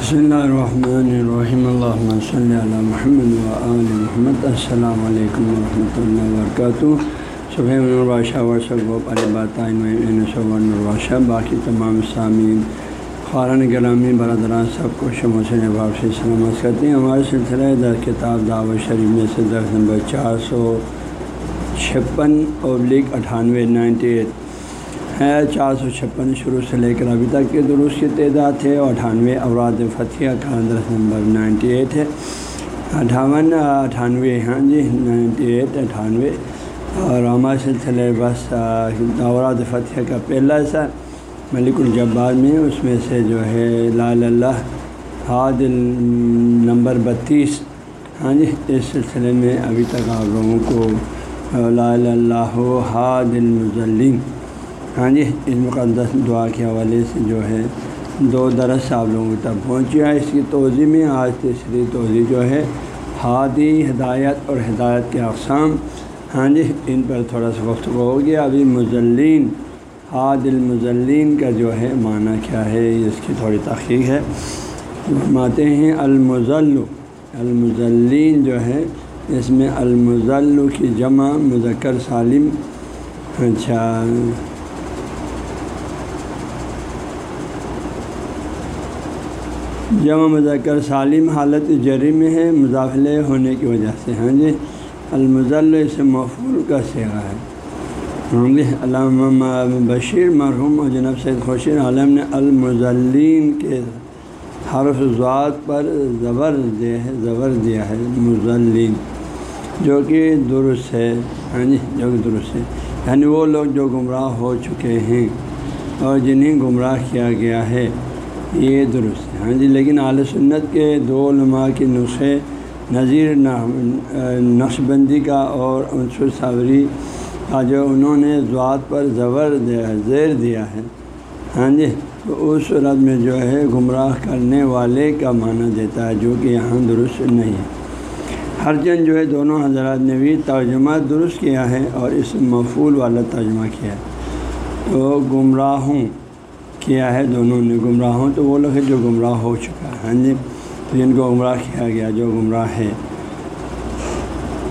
بسم اللہ الرحمن الرحیم اللہ صلی علی محمد و محمد السلام علیکم ورحمۃ اللہ وبرکاتہ صبح الباشہ ورثہ الباشہ باقی تمام سامعین خارن گرامی برادران سب کو شمع سے سے سلامت کرتے ہیں ہمارے سلسلہ در کتاب دعوت شریف میں سے درخت نمبر چار سو چھپن ابلیغ اٹھانوے نائنٹی ایٹ چار سو چھپن شروع سے لے کر ابھی تک کے درست کی تعداد ہے اور اٹھانوے اوراد فتح کا درخت نمبر نائنٹی ایٹ ہے۔ اٹھاون، اٹھانوے ہاں جی نائنٹی ایٹ، اٹھانوے۔ اور ہمارے سلسلے بس اوراد فتح کا پہلا ایسا ملک الجبار میں، اس میں سے جو ہے لال اللہ حادل نمبر بتیس۔ ہاں جی اس سلسلے میں ابھی تک آپ لوگوں کو لال اللہ حاد المزلین ہاں جی اس مقدس دعا کے حوالے سے جو ہے، دو درس آپ لوگوں تک پہنچی ہے اس کی توضیع میں آج تیسری توضیع جو ہے، ہادی ہدایت اور ہدایت کے اقسام۔ ہاں جی ان پر تھوڑا سا وقت ہو گیا۔ ابھی مزلین حاد المزلین کا جو ہے معنی کیا ہے، اس کی تھوڑی تحقیق ہے۔ ماتے ہیں المزل المزلین جو ہے، اس میں المزل کی جمع مذکر سالم۔ اچھا۔ جمع مذکر سالم حالت جری میں ہے، مضافلے ہونے کی وجہ سے۔ ہاں جی المزل اس مفول کا سیرا ہے۔ ہاں جی، علامہ بشیر مرحوم اور جناب سید خوشیر عالم نے المزلین کے حرف ذات پر زبر دیا ہے، زبر دیا ہے مزلین جو کہ درست ہے۔ ہاں جی جو کہ درست ہے۔ یعنی وہ لوگ جو گمراہ ہو چکے ہیں اور جنہیں گمراہ کیا گیا ہے۔ یہ درست ہے۔ ہاں جی لیکن اعلی سنت کے دو علماء کے نسخے نظیر نقش بندی کا اور عنصر صابری کا جو انہوں نے ذات پر زبر دیا ہے، زیر دیا ہے۔ ہاں جی تو اس صورت میں جو ہے گمراہ کرنے والے کا معنی دیتا ہے، جو کہ یہاں درست نہیں ہے۔ ہر جن جو ہے دونوں حضرات نے بھی ترجمہ درست کیا ہے اور اس مفول والا ترجمہ کیا ہے۔ تو گمراہوں کیا ہے دونوں نے گمراہ ہوں تو وہ لوگ ہیں جو گمراہ ہو چکا ہے۔ ہاں جی؟ تو جن کو گمراہ کیا گیا جو گمراہ ہے؟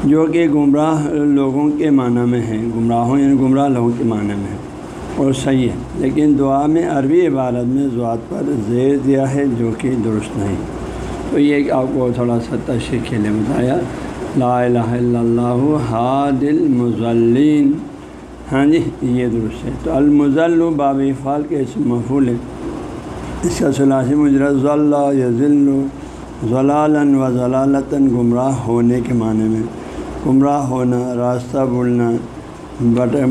جو کہ گمراہ لوگوں کے معنی میں ہیں۔ گمراہوں یعنی گمراہ لوگوں کے معنی میں۔ ہے اور صحیح ہے، لیکن دعا میں عربی عبارت میں ذات پر زیر دیا ہے جو کہ درست نہیں۔ تو یہ آپ کو تھوڑا سا تشریح کے لیے بتایا۔ لا الہ الا اللہ حاد المزلین ہاں جی یہ درست ہے۔ تو المزل باب فال کے اس مفول ہے۔ اس کا سلاسی مجرا ضلع یزل ضلالن و ضلالتاً گمراہ ہونے کے معنی میں۔ گمراہ ہونا، راستہ بولنا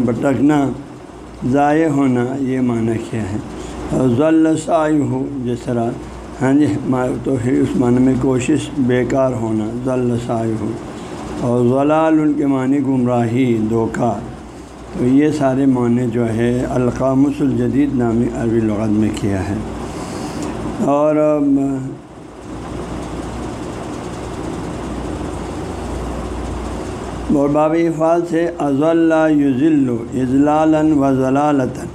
بٹکنا، ضائع ہونا، یہ معنی کیا ہے۔ اور ضلع سائی ہو جس طرح ہاں جی تو اس معنی میں کوشش، بیکار ہونا ضلع سائی ہو اور ضلال ان کے معنی گمراہی، دھوکہ۔ تو یہ سارے معنی جو ہے القامس الجدید نامی عربی لغت میں کیا ہے۔ اور اور باب افعال سے اضلاء یوزل اضلاً و ضلالتاً۔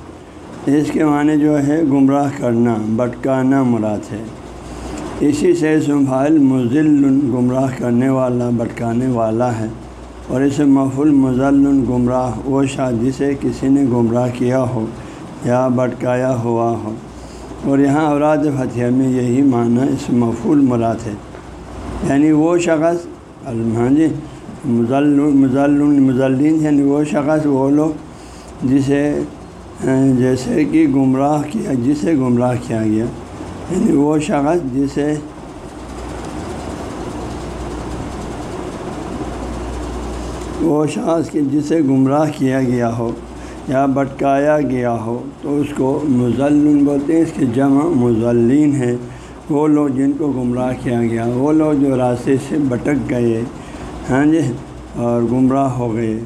اس کے معنی جو ہے، گمراہ کرنا بٹکانا مراد ہے۔ اسی سے سنبھال مزل گمراہ کرنے والا بٹکانے والا ہے۔ اور اسے محفول مزل گمراہ وہ شاد جسے کسی نے گمراہ کیا ہو یا بٹکایا ہوا ہو۔ اور یہاں اوراد فتح میں یہی معنی اس مفول مراد ہے۔ یعنی وہ شخص ہاں جی مزل مزل مزلین یعنی وہ شخص، وہ لوگ جسے ہاں، جیسے کہ گمراہ کیا، جسے گمراہ کیا گیا۔ یعنی وہ شخص جسے وہ شخص کے جسے گمراہ کیا گیا ہو یا بٹکایا گیا ہو، تو اس کو مزلن بولتے ہیں، اس کے جمع مزلین ہے وہ لوگ جن کو گمراہ کیا گیا، وہ لوگ جو راستے سے بٹک گئے ہاں جی اور گمراہ ہو گئے۔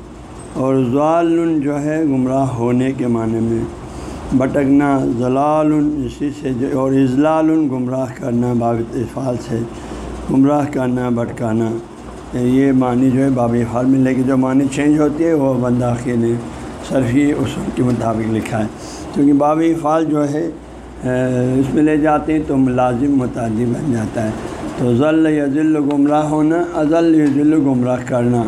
اور ضالن جو ہے، گمراہ ہونے کے معنی میں بٹکنا ضلال اسی سے جو، اور اضلال گمراہ کرنا بابط افعال سے، گمراہ کرنا بٹکانا یہ معنی جو ہے باب حال میں لیکن جو معنی چینج ہوتی ہے وہ بندہ نے صرفی اصول کے مطابق لکھا ہے۔ کیونکہ باب فعال جو ہے اس میں لے جاتے ہیں تو ملازم متعدی بن جاتا ہے۔ تو ضل یزل گمراہ ہونا ازل یزل گمراہ کرنا۔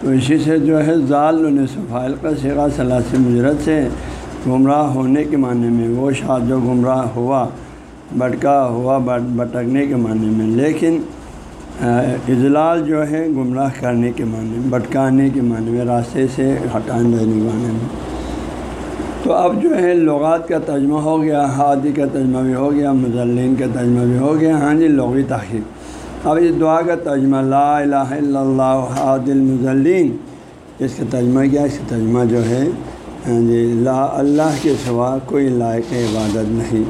تو اسی سے جو ہے ضال صفائل کا سیرا صلاح مجرت سے گمراہ ہونے کے معنی میں وہ شاد جو گمراہ ہوا بٹکا ہوا بٹکنے کے معنی میں۔ لیکن اضلال جو ہے گمراہ کرنے کے معنی میں بٹکانے کے معنی میں، راستے سے ہٹانے دینے کے معنی میں۔ تو اب جو ہے لغات کا ترجمہ ہو گیا، حادی کا ترجمہ بھی ہو گیا مزلین کا ترجمہ بھی ہو گیا۔ ہاں جی لغوی تاخیر اب اس دعا کا ترجمہ، لا الہ الا اللہ حاد المزلین اس کا ترجمہ کیا؟ اس کا ترجمہ جو ہے ہاں جی لا اللہ کے سوا کوئی لائق عبادت نہیں۔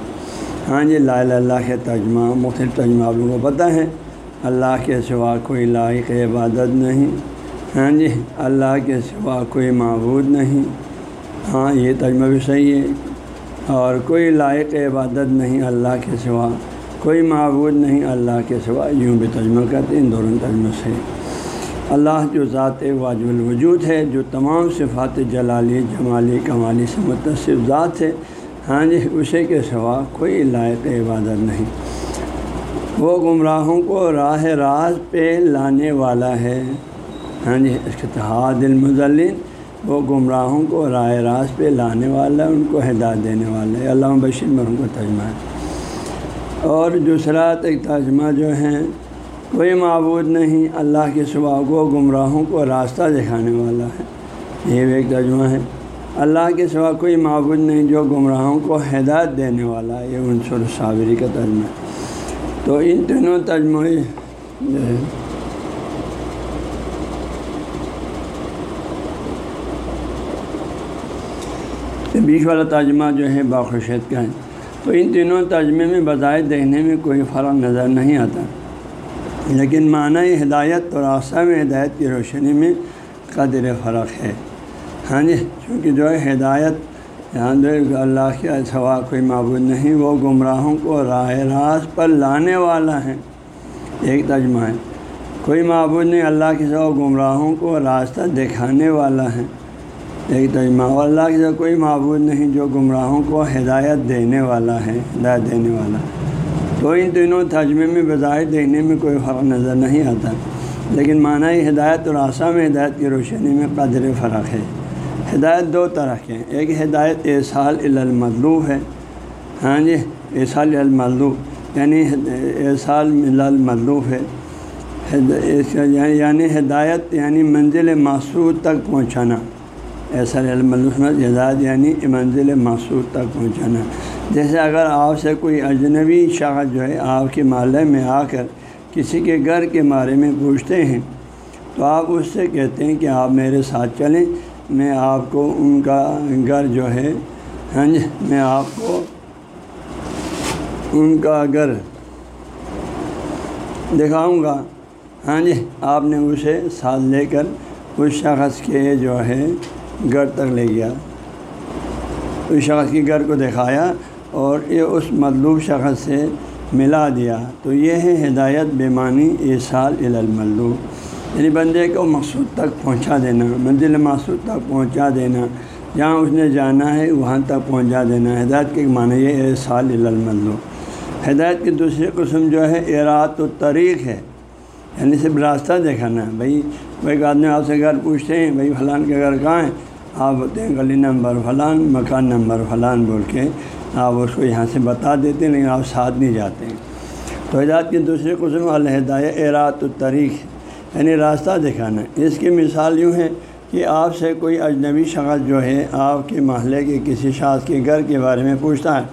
ہاں جی لا اللہ کے ترجمہ، مختلف ترجمہ آپ لوگوں کو پتہ ہے۔ اللہ کے سوا کوئی لائق عبادت نہیں۔ ہاں جی اللہ کے سوا کوئی معبود نہیں۔ ہاں یہ ترجمہ بھی صحیح ہے۔ اور کوئی لائق عبادت نہیں اللہ کے سوا، کوئی معبود نہیں اللہ کے سوا۔ یوں بھی ترجمہ کرتے ہیں، ان دونوں ترجمہ سے۔ اللہ جو ذات واجب الوجود ہے، جو تمام صفات جلالی، جمالی، کمالی سے متصف ذات ہے ہاں جی اسے کے سوا کوئی لائق عبادت نہیں۔ وہ گمراہوں کو راہ راز پہ لانے والا ہے۔ ہاں جی اس المزلین وہ گمراہوں کو راہ راز پہ لانے والا ہے ان کو ہدایت دینے والا ہے۔ علامہ بشیر میں ان کو ترجمہ ہے۔ اور دوسرا ایک ترجمہ جو ہیں کوئی معبود نہیں، اللہ کے سوا کو گمراہوں کو راستہ دکھانے والا ہے۔ یہ بھی ایک ترجمہ ہے۔ اللہ کے سوا کوئی معبود نہیں جو گمراہوں کو ہدایت دینے والا ہے۔ یہ عنصر صابری کا ترجمہ ہے۔ تو ان تینوں ترجمہ جو ہے بیچ والا ترجمہ جو ہے باخوشیت کا ہے۔ تو ان تینوں ترجمے میں بظاہر دیکھنے میں کوئی فرق نظر نہیں آتا۔ لیکن معنی ہدایت اور راستہ میں ہدایت کی روشنی میں قدر فرق ہے۔ ہاں جی چونکہ جو ہے ہدایت یہاں دو اللہ کے سوا کوئی معبود نہیں، وہ گمراہوں کو راہ راست پر لانے والا ہے۔ ایک ترجمہ ہے۔ کوئی معبود نہیں، اللہ کے سوا گمراہوں کو راستہ دکھانے والا ہے۔ ایک ترجمہ، اللہ کے کوئی معبود نہیں جو گمراہوں کو ہدایت دینے والا ہے، ہدایت دینے والا۔ تو ان تینوں ترجمے میں بظاہر دیکھنے میں کوئی فرق نظر نہیں آتا، لیکن معنی ہدایت اور آسا میں ہدایت کی روشنی میں قدر فرق ہے۔ ہدایت دو طرح کے ہیں۔ ایک ہدایت احسال المطلوب ہے۔ ہاں جی احسال المطلوب یعنی احسال المطلوب ہے۔ یعنی-, یعنی ہدایت یعنی منزل معصود تک پہنچانا۔ ایسا جزاد یعنی منزل معصور تک پہنچانا۔ جیسے اگر آپ سے کوئی اجنبی شخص جو ہے، آپ کے محلے میں آ کر کسی کے گھر کے بارے میں پوچھتے ہیں، تو آپ اس سے کہتے ہیں کہ آپ میرے ساتھ چلیں۔ میں آپ کو ان کا گھر جو ہے ہاں جی میں آپ کو ان کا گھر دکھاؤں گا۔ ہاں جی آپ نے اسے ساتھ لے کر اس شخص کے جو ہے گھر تک لے گیا۔ اس شخص کی گھر کو دکھایا اور یہ اس مطلوب شخص سے ملا دیا۔ تو یہ ہے ہدایت بے معنی یہ سال الملوب یعنی بندے کو مقصود تک پہنچا دینا، منزل مقصود تک پہنچا دینا، جہاں اس نے جانا ہے وہاں تک پہنچا دینا۔ ہدایت کے معنی یہ ہے، سال ہدایت کی دوسری قسم جو ہے ارات و طریق ہے۔ یعنی صرف راستہ دکھانا ہے، بھائی ایک آدمی آپ سے گھر پوچھتے ہیں، بھائی، فلان کے گھر کہاں ہیں آپ بولتے ہیں، گلی نمبر فلان، مکان نمبر فلان بول کے آپ اس کو یہاں سے بتا دیتے ہیں، لیکن آپ ساتھ نہیں جاتے ہیں۔ تو ہدایت کی دوسری قسم الہدایہ ارات الطریق یعنی راستہ دکھانا۔ اس کی مثال یوں ہے کہ آپ سے کوئی اجنبی شخص جو ہے آپ کے محلے کے کسی شخص کے گھر کے بارے میں پوچھتا ہے،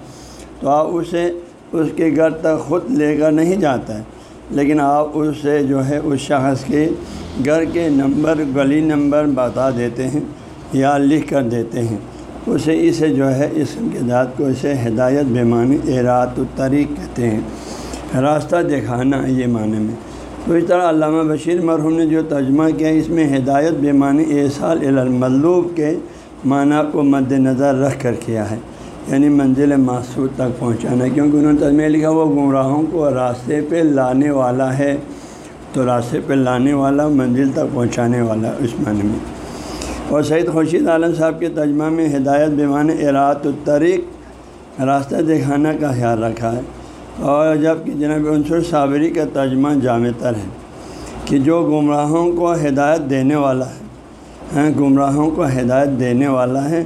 تو آپ اسے اس کے گھر تک خود لے کر نہیں جاتا ہے۔ لیکن آپ اس سے جو ہے اس شخص کے گھر کے نمبر، گلی نمبر بتا دیتے ہیں یا لکھ کر دیتے ہیں۔ اسے اسے جو ہے اس کے ذات کو اسے ہدایت، بے معنی اعرات الطریق کہتے ہیں۔ راستہ دکھانا یہ معنی میں۔ تو اس طرح علامہ بشیر مرحوم نے جو ترجمہ کیا اس میں ہدایت بے معنی احسال الملوب کے معنی کو مد نظر رکھ کر کیا ہے یعنی منزل معصود تک پہنچانا کیونکہ انہوں نے تجمہ لکھا وہ گمراہوں کو راستے پہ لانے والا ہے، تو راستے پہ لانے والا، منزل تک پہنچانے والا اس معنی میں۔ اور سعید خورشید عالم صاحب کے ترجمہ میں ہدایت بیمان ارات الطریق راستہ دکھانا کا خیال رکھا ہے۔ اور جبکہ جناب عنصر صابری کا ترجمہ جامع تر ہے کہ جو گمراہوں کو ہدایت دینے والا ہے ہاں گمراہوں کو ہدایت دینے والا ہے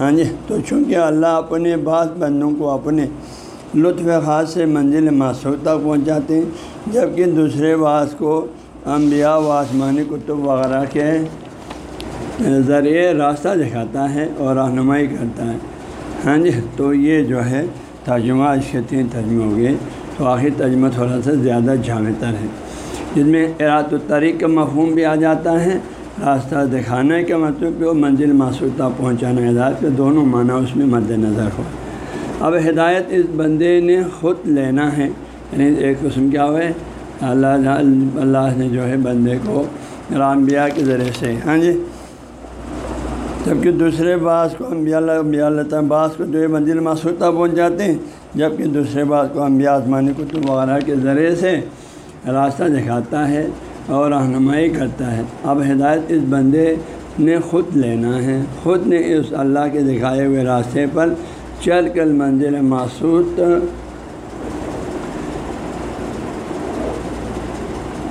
ہاں جی تو چونکہ اللہ اپنے بعض بندوں کو اپنے لطف خاص سے منزل معصوط تک پہنچاتے ہیں، جبکہ دوسرے بعض کو انبیاء و آسمانی کتب وغیرہ کے ذریعے راستہ دکھاتا ہے اور رہنمائی کرتا ہے۔ ہاں جی تو یہ جو ہے ترجمہ اس کے تین ترجمے ہو گئے تو آخر ترجمہ تھوڑا سا زیادہ جامع تر ہے۔ جس میں ارات الطریق کا مفہوم بھی آ جاتا ہے، راستہ دکھانے کا مطلب کہ وہ منزل معصوطہ پہنچانا ہدایت کے دونوں معنی اس میں مد نظر ہو اب ہدایت اس بندے نے خود لینا ہے یعنی ایک قسم کیا ہوئے اللہ اللہ نے جو ہے بندے کو رامبیا کے ذریعے سے۔ ہاں جی؟ جبکہ دوسرے بعض کو انبیاء اللہ انبیاء اللہ بعض کو جو منزل معصوطہ پہنچ جاتے ہیں، جبکہ دوسرے بعض کو انبیاء آسمانی کتب وغیرہ کے ذریعے سے راستہ دکھاتا ہے اور رہنمائی کرتا ہے۔ اب ہدایت اس بندے نے خود لینا ہے۔ خود نے اس اللہ کے دکھائے ہوئے راستے پر چل کر منزل معصوط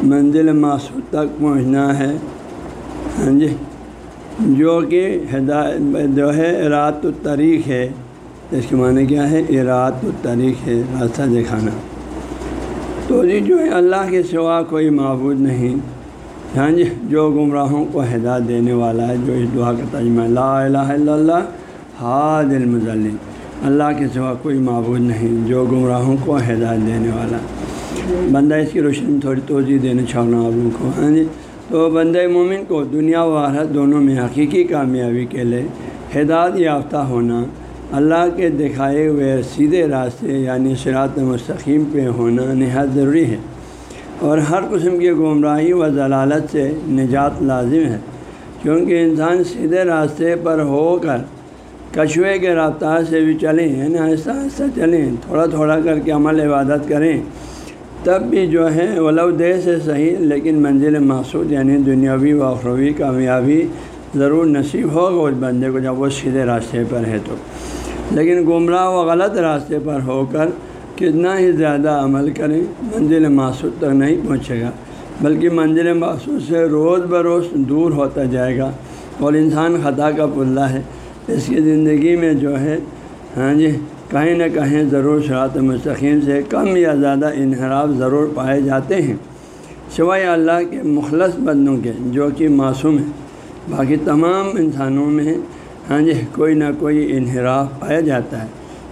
منزل معصوط تک پہنچنا ہے۔ ہاں جی۔ جو کہ ہدایت جو ہے ارات الطریق ہے۔ اس کے معنی کیا ہے؟ ارات الطریق ہے، راستہ دکھانا۔ تو جی جو ہے اللہ کے سوا کوئی معبود نہیں۔ ہاں جی جو گمراہوں کو ہدایت دینے والا ہے، جو اس دعا کا تجمہ لا الہ الا اللہ، حاد المزل اللہ کے سوا کوئی معبود نہیں، جو گمراہوں کو ہدایت دینے والا۔ بندہ اس کی روشنی تھوڑی توجہ دینا چاہوں آپ لوگوں کو۔ ہاں جی تو بندہ مومن کو دنیا و آخرت دونوں میں حقیقی کامیابی کے لیے ہدایت یافتہ ہونا، اللہ کے دکھائے ہوئے سیدھے راستے یعنی شراط مستقیم پہ ہونا نہایت ضروری ہے۔ اور ہر قسم کی گمراہی و ضلالت سے نجات لازم ہے۔ کیونکہ انسان سیدھے راستے پر ہو کر کچھوے کے رابطہ سے بھی چلیں یعنی آہستہ آہستہ چلیں، تھوڑا تھوڑا کر کے عمل عبادت کریں۔ تب بھی جو ہے ولو دے سے صحیح، لیکن منزل مقصود یعنی دنیاوی و اخروی کامیابی ضرور نصیب ہوگا اس بندے کو جب وہ سیدھے راستے پر ہے تو۔ لیکن گمراہ و غلط راستے پر ہو کر کتنا ہی زیادہ عمل کریں، منزل معصود تک نہیں پہنچے گا، بلکہ منزل معصود سے روز بروز دور ہوتا جائے گا اور انسان خطا کا پلہ ہے۔ اس کی زندگی میں جو ہے ہاں جی کہیں نہ کہیں ضرور شراط مستقیم سے کم یا زیادہ انحراف ضرور پائے جاتے ہیں۔ سوائے اللہ کے مخلص بندوں کے، جو کہ معصوم ہیں۔ باقی تمام انسانوں میں ہاں جی کوئی نہ کوئی انحراف پایا جاتا ہے۔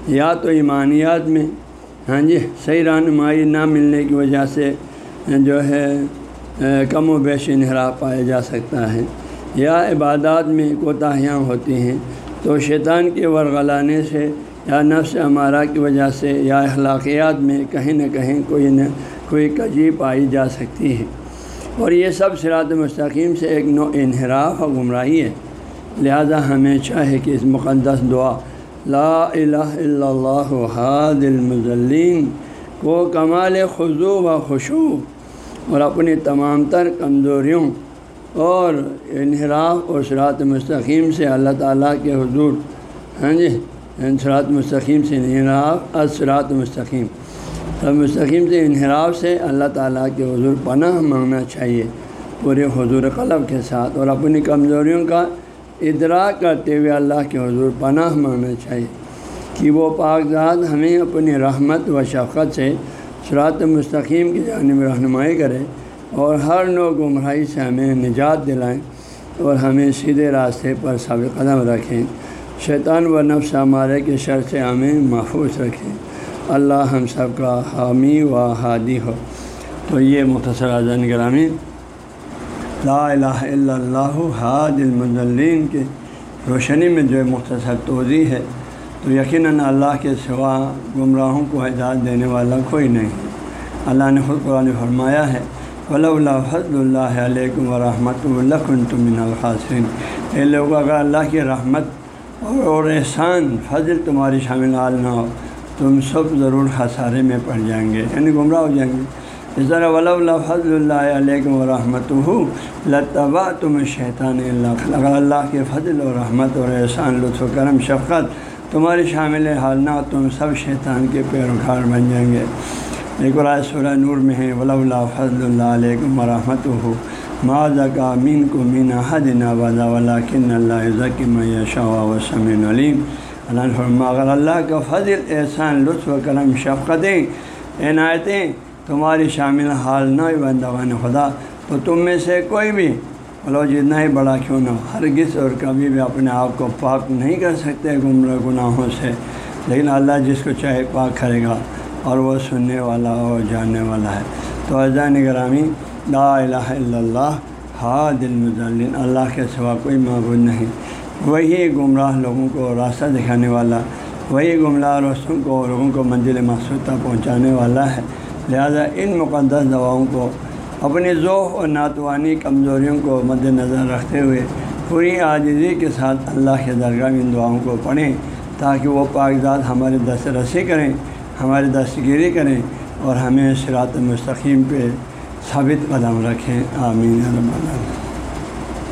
یا تو ایمانیات میں ہاں جی صحیح رہنمائی نہ ملنے کی وجہ سے، جو ہے کم و بیش انحراف پایا جا سکتا ہے۔ یا عبادات میں کوتاہیاں ہوتی ہیں۔ تو شیطان کے ورغلانے سے یا نفس ہمارا کی وجہ سے یا اخلاقیات میں کہیں نہ کہیں کوئی نہ کوئی کجی پائی جا سکتی ہے۔ اور یہ سب سرات مستقیم سے ایک نو انحراف اور گمراہی ہے۔ لہذا ہمیں چاہے کہ اس مقدس دعا، لا الہ الا اللہ حاد المزلین کو کمال خضو و خوشو اور اپنی تمام تر کمزوریوں اور انحراف اور سرات مستقیم سے اللہ تعالیٰ کے حضور۔ ہاں جی۔ انصراط مستقیم سے انحراف اصراط مستقیم۔ مستقیم سے انحراف سے اللہ تعالیٰ کے حضور پناہ مانگنا چاہیے، پورے حضور قلب کے ساتھ اور اپنی کمزوریوں کا ادراک کرتے ہوئے اللہ کے حضور پناہ مانگنا چاہیے۔ کہ وہ پاک ذات ہمیں اپنی رحمت و شفقت سے سرات مستقیم کی جانب رہنمائی کرے اور ہر نو گمراہی سے ہمیں نجات دلائیں اور ہمیں سیدھے راستے پر سابق قدم رکھیں۔ شیطان و نفس ہمارے کے شر سے ہمیں محفوظ رکھیں اللہ ہم سب کا حامی و ہادی ہو۔ تو یہ مختصر اعظم گرامی۔ لا الہ الا اللہ حاد المزلین کے روشنی میں جو مختصر توضیع ہے، تو یقیناً اللہ کے سوا گمراہوں کو ہدایت دینے والا کوئی نہیں۔ اللہ نے خود قرآن فرمایا ہے ولی اللہ فضل اللہ علیکم و رحمۃ اللہ تمن الخاصین اے لوگ، اگر اللہ کی رحمت اور احسان، فضل تمہاری شامل عال نہ ہو۔ تم سب ضرور خسارے میں پڑ جائیں گے یعنی گمراہ ہو جائیں گے۔ اس طرح ولی اللہ فضل اللہ علیہ و رحمۃ لطبہ تم شیطان اللہ اگر اللہ کے فضل و رحمت اور احسان، لطف و کرم، شفقت تمہاری شامل حال نہ تم سب شیطان کے پیروکار بن جائیں گے۔ ایک اور سورہ نور میں ہے ولا اللہ فضل اللہ علیہ مرحمت ہو معذہ کا مین کو مین حد نابادا ولا اللہ ذکیم شاء و علیم اللہ اگر اللہ کا فضل، احسان، لطف و کرم، شفقتیں، عنایتیں تمہاری شامل حال نہ بندوان خدا، تو تم میں سے کوئی بھی بولو جتنا ہی بڑا کیوں نہ ہرگز اور کبھی بھی اپنے آپ کو پاک نہیں کر سکتے گمراہ گناہوں سے۔ لیکن اللہ جس کو چاہے پاک کرے گا اور وہ سننے والا اور جاننے والا ہے۔ تو اجزا نگرامی لا الہ الا اللہ ہا دل مظلن اللہ کے سوا کوئی معبود نہیں۔ وہی گمراہ لوگوں کو راستہ دکھانے والا، وہی گمراہ رسوں کو لوگوں کو منزل مقصود تک پہنچانے والا ہے۔ لہذا ان مقدس دواؤں کو، اپنی ذوق اور ناتوانی کمزوریوں کو مد نظر رکھتے ہوئے، پوری عاجزی کے ساتھ اللہ کے درگاہ ان دعاؤں کو پڑھیں، تاکہ وہ کاغذات ہماری دست رسی کریں، ہماری دستگیری کریں اور ہمیں صراط مستقیم پہ ثابت قدم رکھیں. آمین.